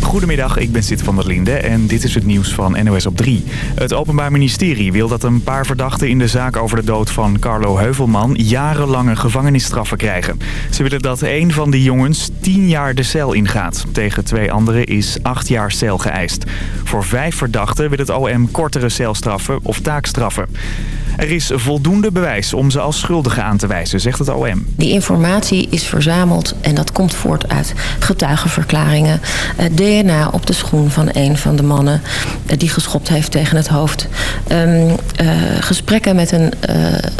Goedemiddag, ik ben Sid van der Linde en dit is het nieuws van NOS op 3. Het Openbaar Ministerie wil dat een paar verdachten in de zaak over de dood van Carlo Heuvelman jarenlange gevangenisstraffen krijgen. Ze willen dat een van die jongens 10 jaar de cel ingaat. Tegen twee anderen is 8 jaar cel geëist. Voor vijf verdachten wil het OM kortere celstraffen of taakstraffen. Er is voldoende bewijs om ze als schuldigen aan te wijzen, zegt het OM. Die informatie is verzameld en dat komt voort uit getuigenverklaringen. Uh, DNA op de schoen van een van de mannen uh, die geschopt heeft tegen het hoofd. Um, uh, gesprekken met een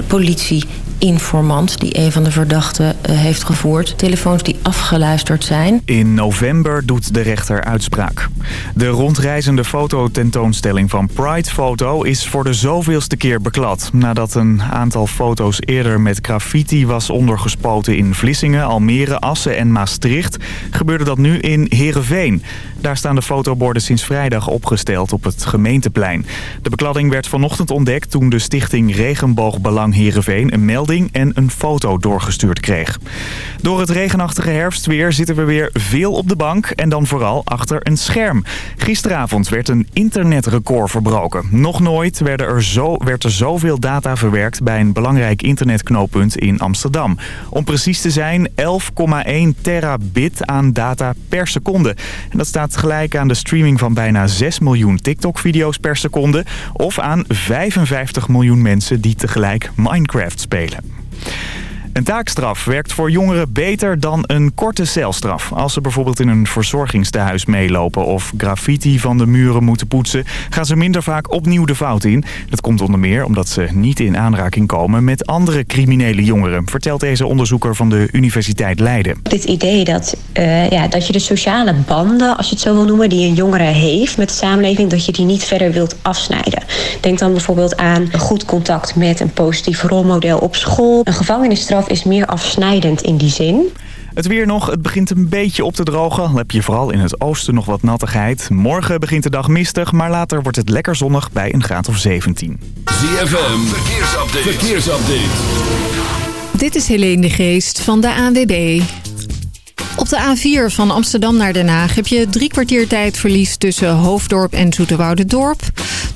politie informant die een van de verdachten uh, heeft gevoerd. Telefoons die afgeluisterd zijn. In november doet de rechter uitspraak. De rondreizende fototentoonstelling van Pride Photo is voor de zoveelste keer beklad. Nadat een aantal foto's eerder met graffiti was ondergespoten in Vlissingen, Almere, Assen en Maastricht... gebeurde dat nu in Heerenveen. Daar staan de fotoborden sinds vrijdag opgesteld op het gemeenteplein. De bekladding werd vanochtend ontdekt toen de stichting Regenboogbelang Heerenveen een melding en een foto doorgestuurd kreeg. Door het regenachtige herfstweer zitten we weer veel op de bank en dan vooral achter een scherm. Gisteravond werd een internetrecord verbroken. Nog nooit werden er zo, werd er zoveel data verwerkt bij een belangrijk internetknooppunt in Amsterdam. Om precies te zijn 11,1 terabit aan data per seconde. En dat staat gelijk aan de streaming van bijna 6 miljoen TikTok-video's per seconde... of aan 55 miljoen mensen die tegelijk Minecraft spelen. Een taakstraf werkt voor jongeren beter dan een korte celstraf. Als ze bijvoorbeeld in een verzorgingstehuis meelopen of graffiti van de muren moeten poetsen... gaan ze minder vaak opnieuw de fout in. Dat komt onder meer omdat ze niet in aanraking komen met andere criminele jongeren... vertelt deze onderzoeker van de Universiteit Leiden. Dit idee dat, uh, ja, dat je de sociale banden, als je het zo wil noemen... die een jongere heeft met de samenleving, dat je die niet verder wilt afsnijden. Denk dan bijvoorbeeld aan een goed contact met een positief rolmodel op school. Een gevangenisstraf is meer afsnijdend in die zin. Het weer nog, het begint een beetje op te drogen. Dan heb je vooral in het oosten nog wat nattigheid. Morgen begint de dag mistig, maar later wordt het lekker zonnig bij een graad of 17. ZFM, verkeersupdate. verkeersupdate. Dit is Helene de Geest van de ANWB. Op de A4 van Amsterdam naar Den Haag heb je drie kwartier tijdverlies tussen Hoofddorp en Dorp.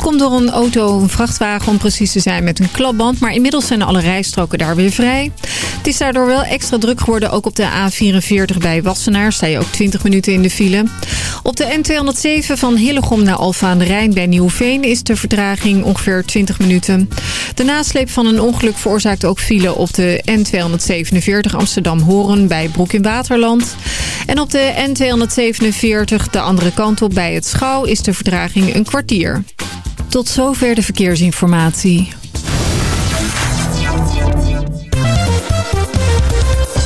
Het komt door een auto, een vrachtwagen om precies te zijn met een klapband. Maar inmiddels zijn alle rijstroken daar weer vrij. Het is daardoor wel extra druk geworden. Ook op de A44 bij Wassenaar sta je ook 20 minuten in de file. Op de N207 van Hillegom naar Alfa aan de Rijn bij Nieuwveen is de vertraging ongeveer 20 minuten. De nasleep van een ongeluk veroorzaakt ook file op de N247 Amsterdam-Horen bij Broek in Waterland. En op de N247 de andere kant op bij het Schouw is de vertraging een kwartier. Tot zover de verkeersinformatie.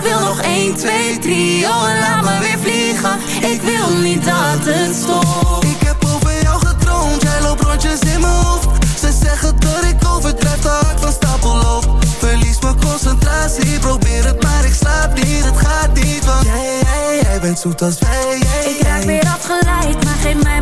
Ik wil nog 1, 2, 3, oh en laat me weer vliegen. Ik wil niet dat het stopt. Ik heb over jou getroond, jij loopt rondjes in mijn hoofd. Ze zeggen dat ik overdrijf, dat van stapel loop Verlies mijn concentratie, probeer het maar ik slaap niet. Het gaat niet, van. jij, jij, jij bent zoet als wij. Ik raak weer afgeleid, maar geef mij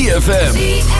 ZFM.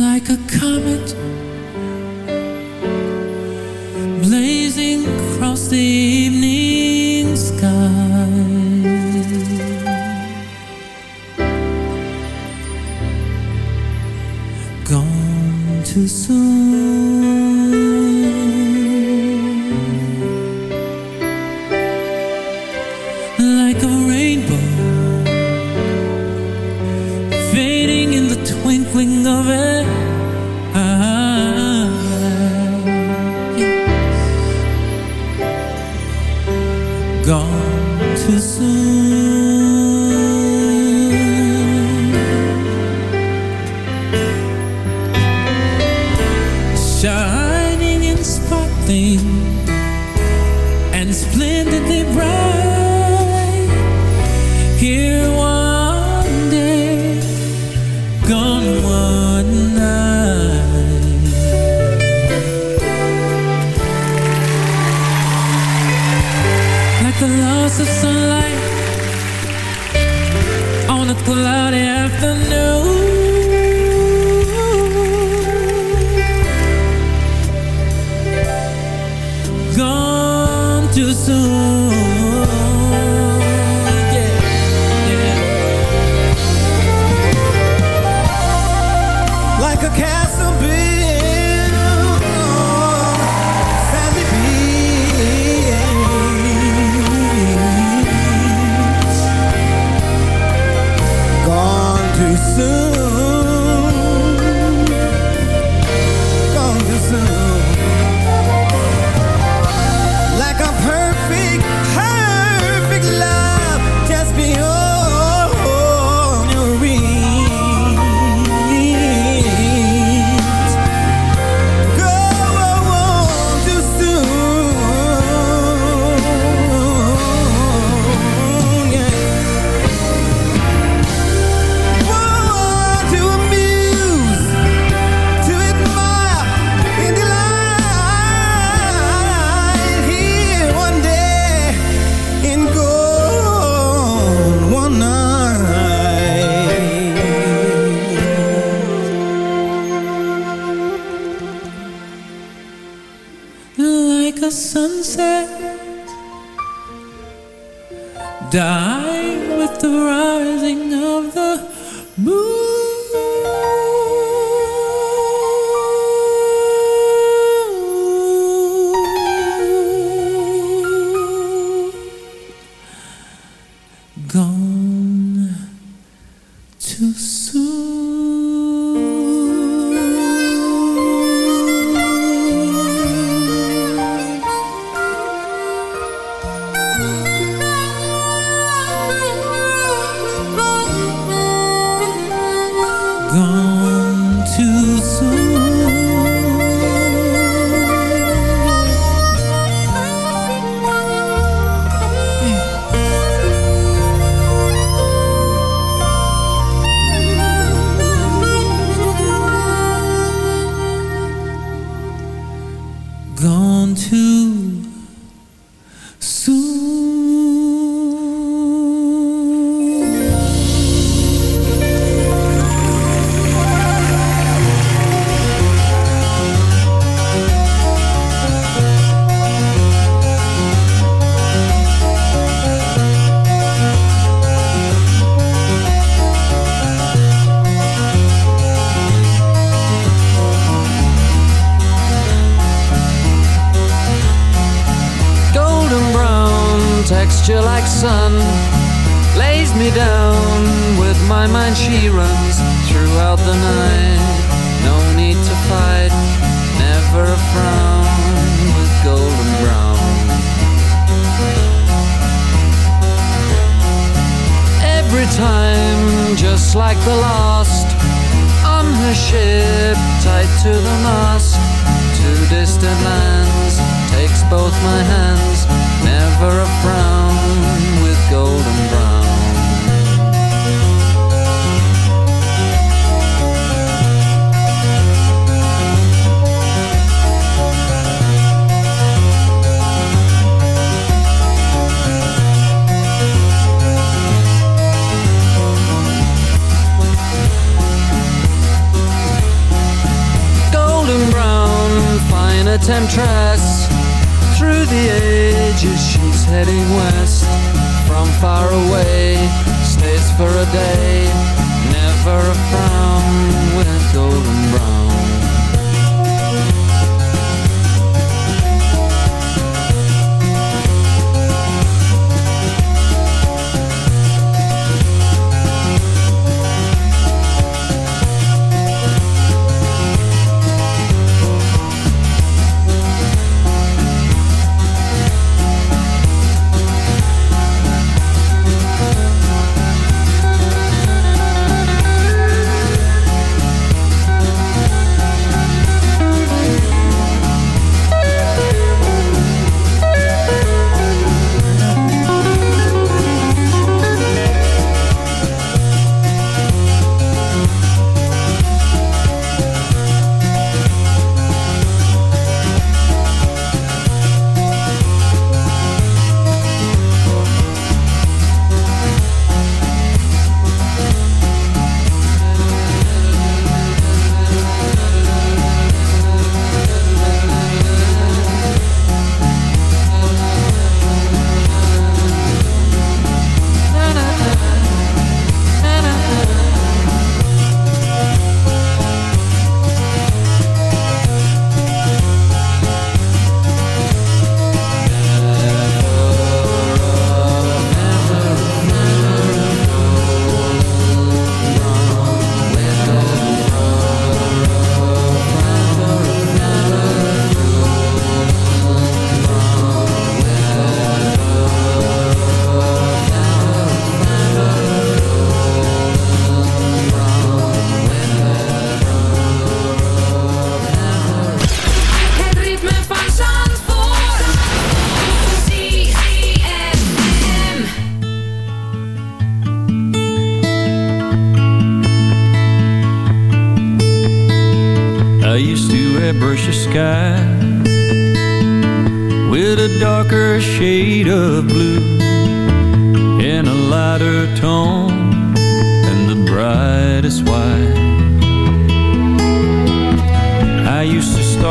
like a comet blazing across the to the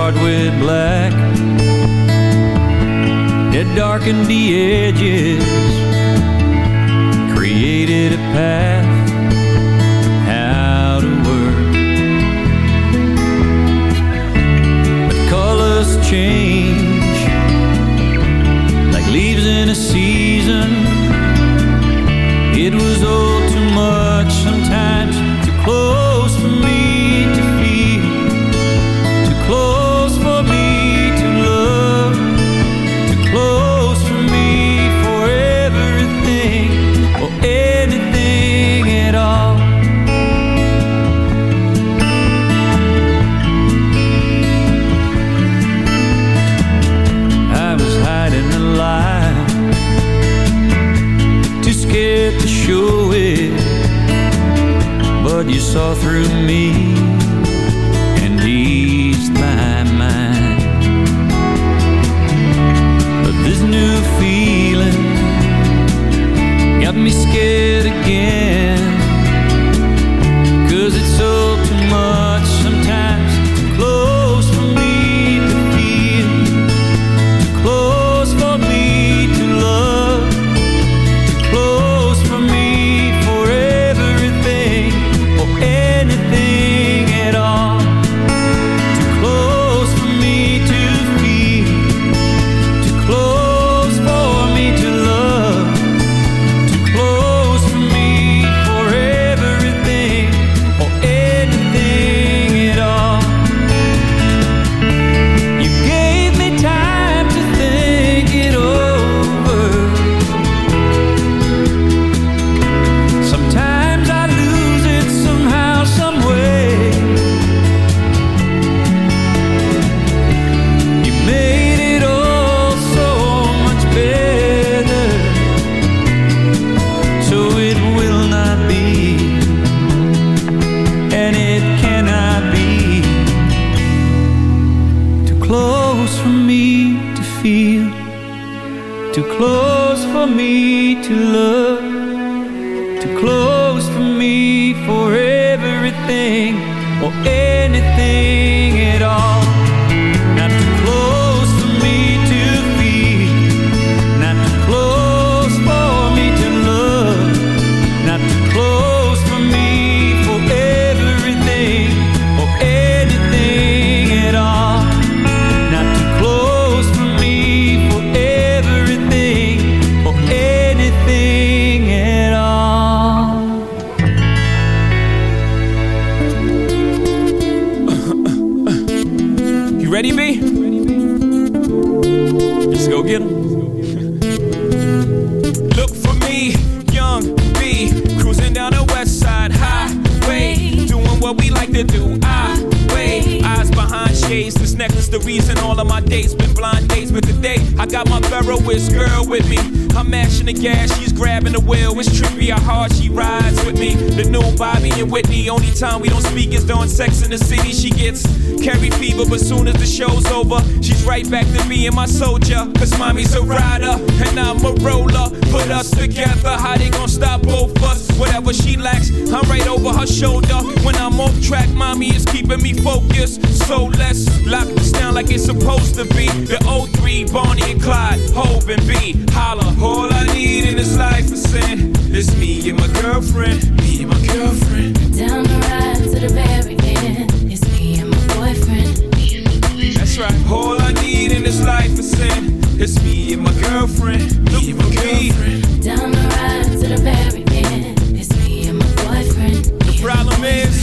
start with black, it darkened the edges, created a path me. So let's lock this down like it's supposed to be. The O3, Bonnie and Clyde, Hove and B. Holla, all I need in this life is sin. It's me and my girlfriend, me and my girlfriend. Down the ride to the very end. It's me and my boyfriend. That's right. All I need in this life is sin. It's me and my girlfriend, me and my girlfriend. Down the ride to the very end. It's me and my boyfriend. The problem is,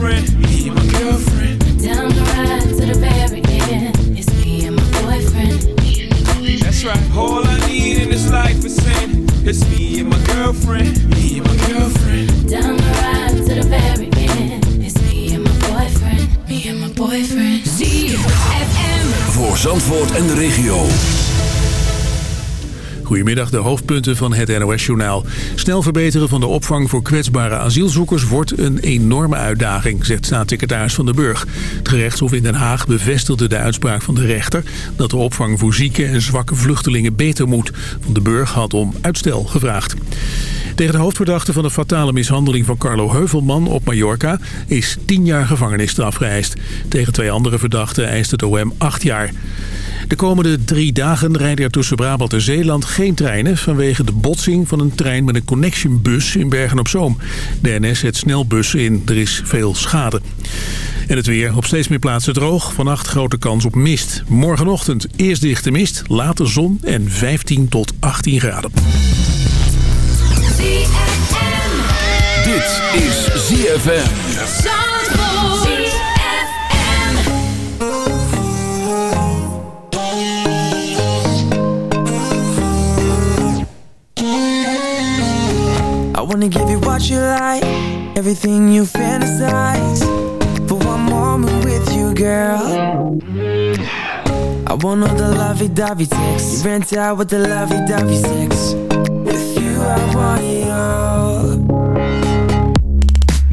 Girlfriend. Me and my girlfriend. Down the ride to the very end. It's me and my boyfriend. That's right. All I need in this life is sin. It's me and my girlfriend. Me and my girlfriend. Down the ride to the very end. It's me and my boyfriend. Me and my boyfriend. ZFM. Voor Zandvoort en de regio. Goedemiddag, de hoofdpunten van het NOS-journaal. Snel verbeteren van de opvang voor kwetsbare asielzoekers wordt een enorme uitdaging, zegt staatssecretaris Van den Burg. Het gerechtshof in Den Haag bevestigde de uitspraak van de rechter dat de opvang voor zieke en zwakke vluchtelingen beter moet. Van den Burg had om uitstel gevraagd. Tegen de hoofdverdachte van de fatale mishandeling van Carlo Heuvelman op Mallorca is 10 jaar gevangenisstraf geëist. Tegen twee andere verdachten eist het OM 8 jaar. De komende drie dagen rijden er tussen Brabant en Zeeland geen treinen... vanwege de botsing van een trein met een connectionbus in Bergen-op-Zoom. De NS zet snelbussen in, er is veel schade. En het weer op steeds meer plaatsen droog. Vannacht grote kans op mist. Morgenochtend eerst dichte mist, later zon en 15 tot 18 graden. Dit is ZFM. Wanna give you what you like, everything you fantasize. For one moment with you, girl. I want all the lovey-dovey sex. You rent out with the lovey-dovey sex. With you, I want it all.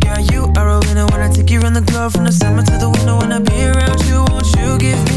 Girl, you are a winner I take you around the globe from the summer to the winter. When I be around you, won't you give me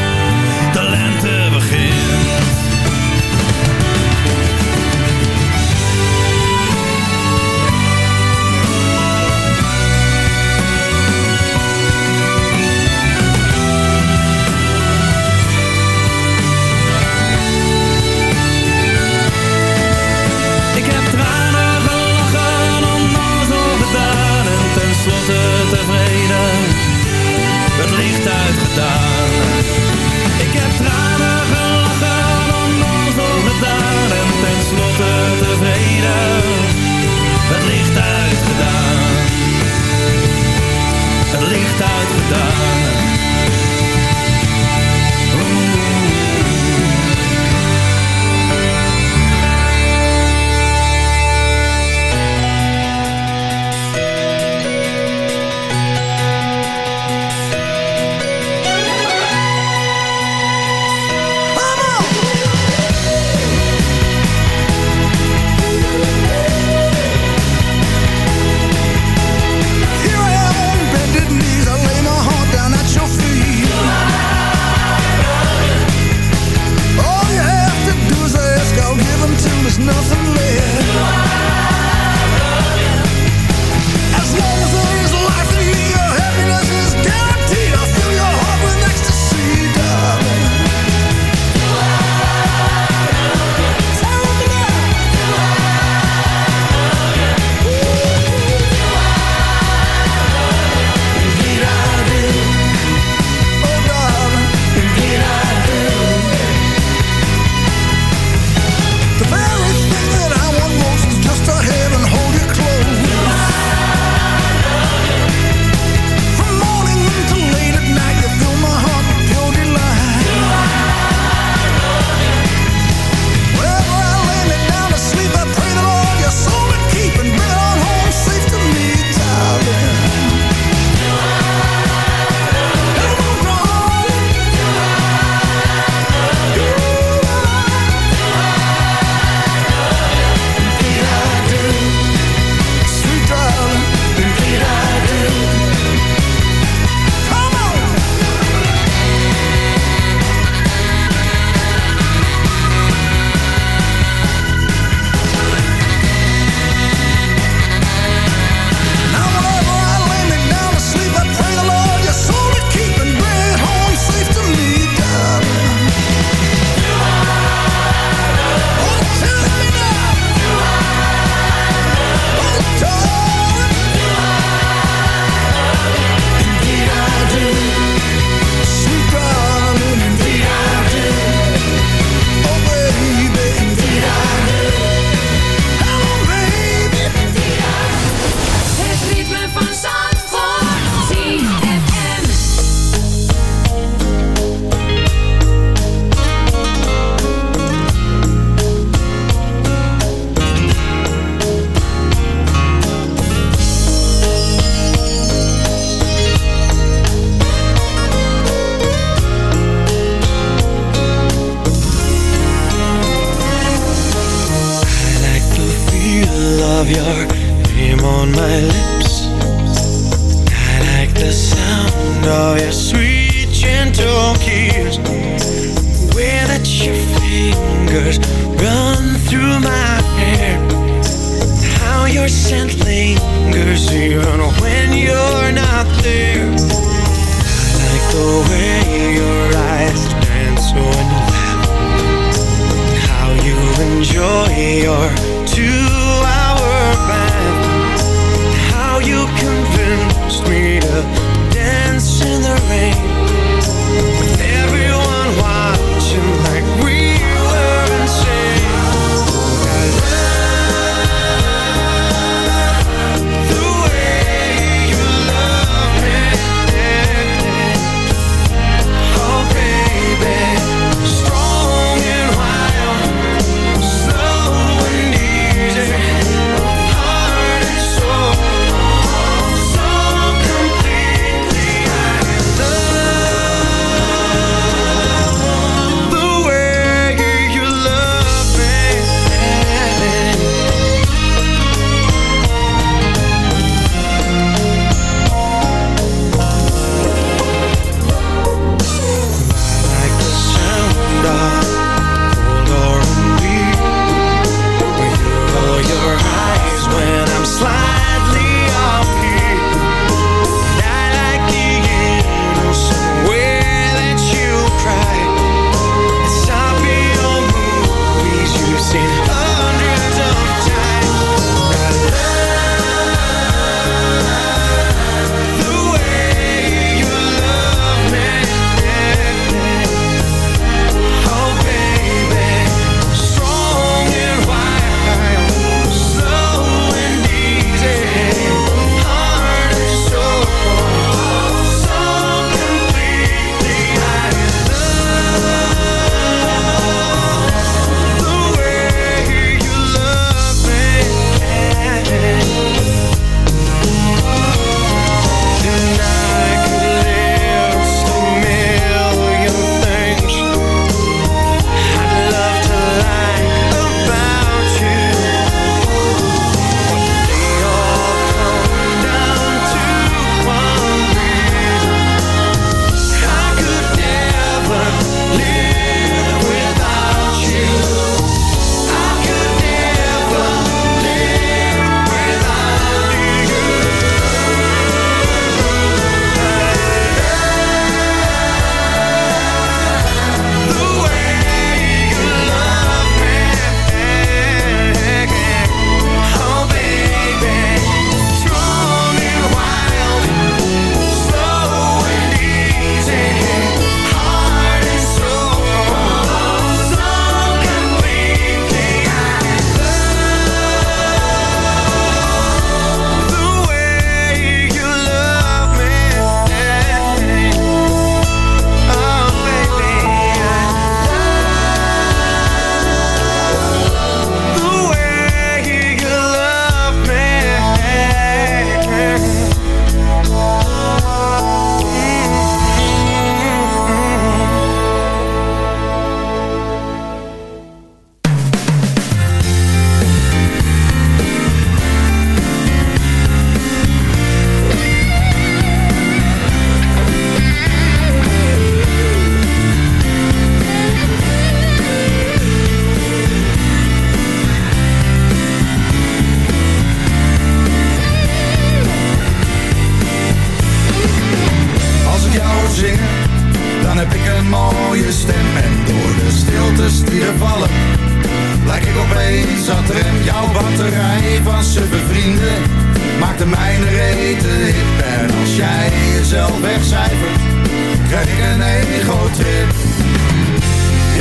En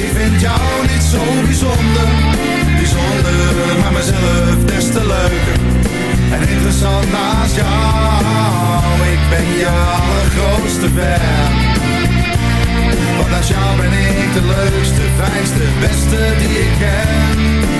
Ik vind jou niet zo bijzonder Bijzonder, maar mezelf des te leuker En interessant naast jou. Ik ben je allergrootste fan. Want naast jou ben ik de leukste, fijnste, beste die ik ken.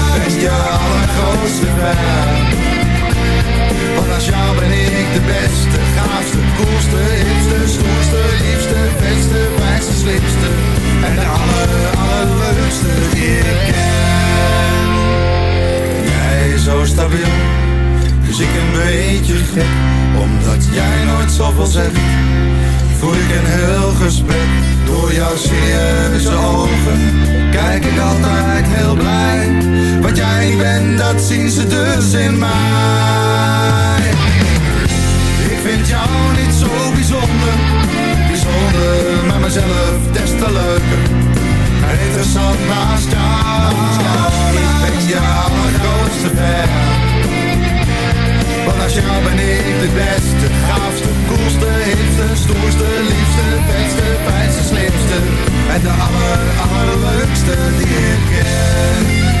ben je allergrootste fan. Want als jou ben ik de beste, gaafste, koelste, hipste, stoerste, liefste, beste, fijnste, slimste. En de aller, allerleukste die ik ken. Jij zo stabiel, dus ik een beetje gek. Omdat jij nooit zoveel zegt, voer ik een heel gesprek. Door jouw serieuze ogen, kijk ik altijd heel blij. Wat jij bent, dat zien ze dus in mij. Ik vind jou niet zo bijzonder, bijzonder, maar mezelf des te leuker. Interessant naast jou, ik ben je allergrootste fan. Jou ben ik de beste, gaafste, koelste, hipste, stoerste, liefste, beste, fijnste, slimste. En de aller, allerleukste die ik ken.